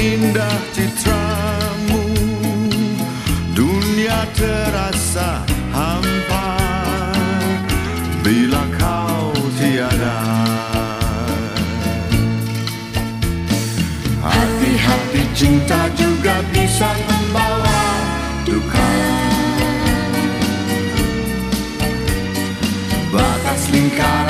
indah citramu. Dunia terasa hampa. Bila kau tiada. Hati-hati cinta juga bisa membawa duka. Batas lingkarannya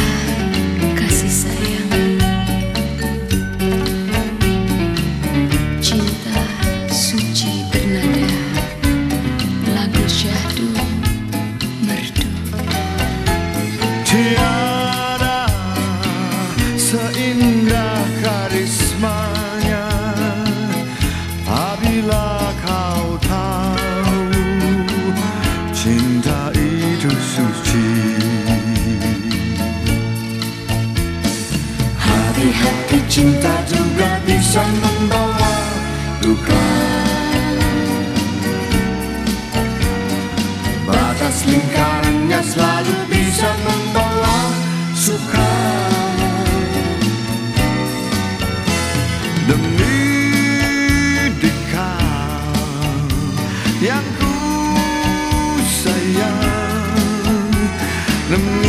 Hati-hati cinta juga bisa membawa duka. Batas lingkarannya selalu bisa membawa suka. Demi dikau yang ku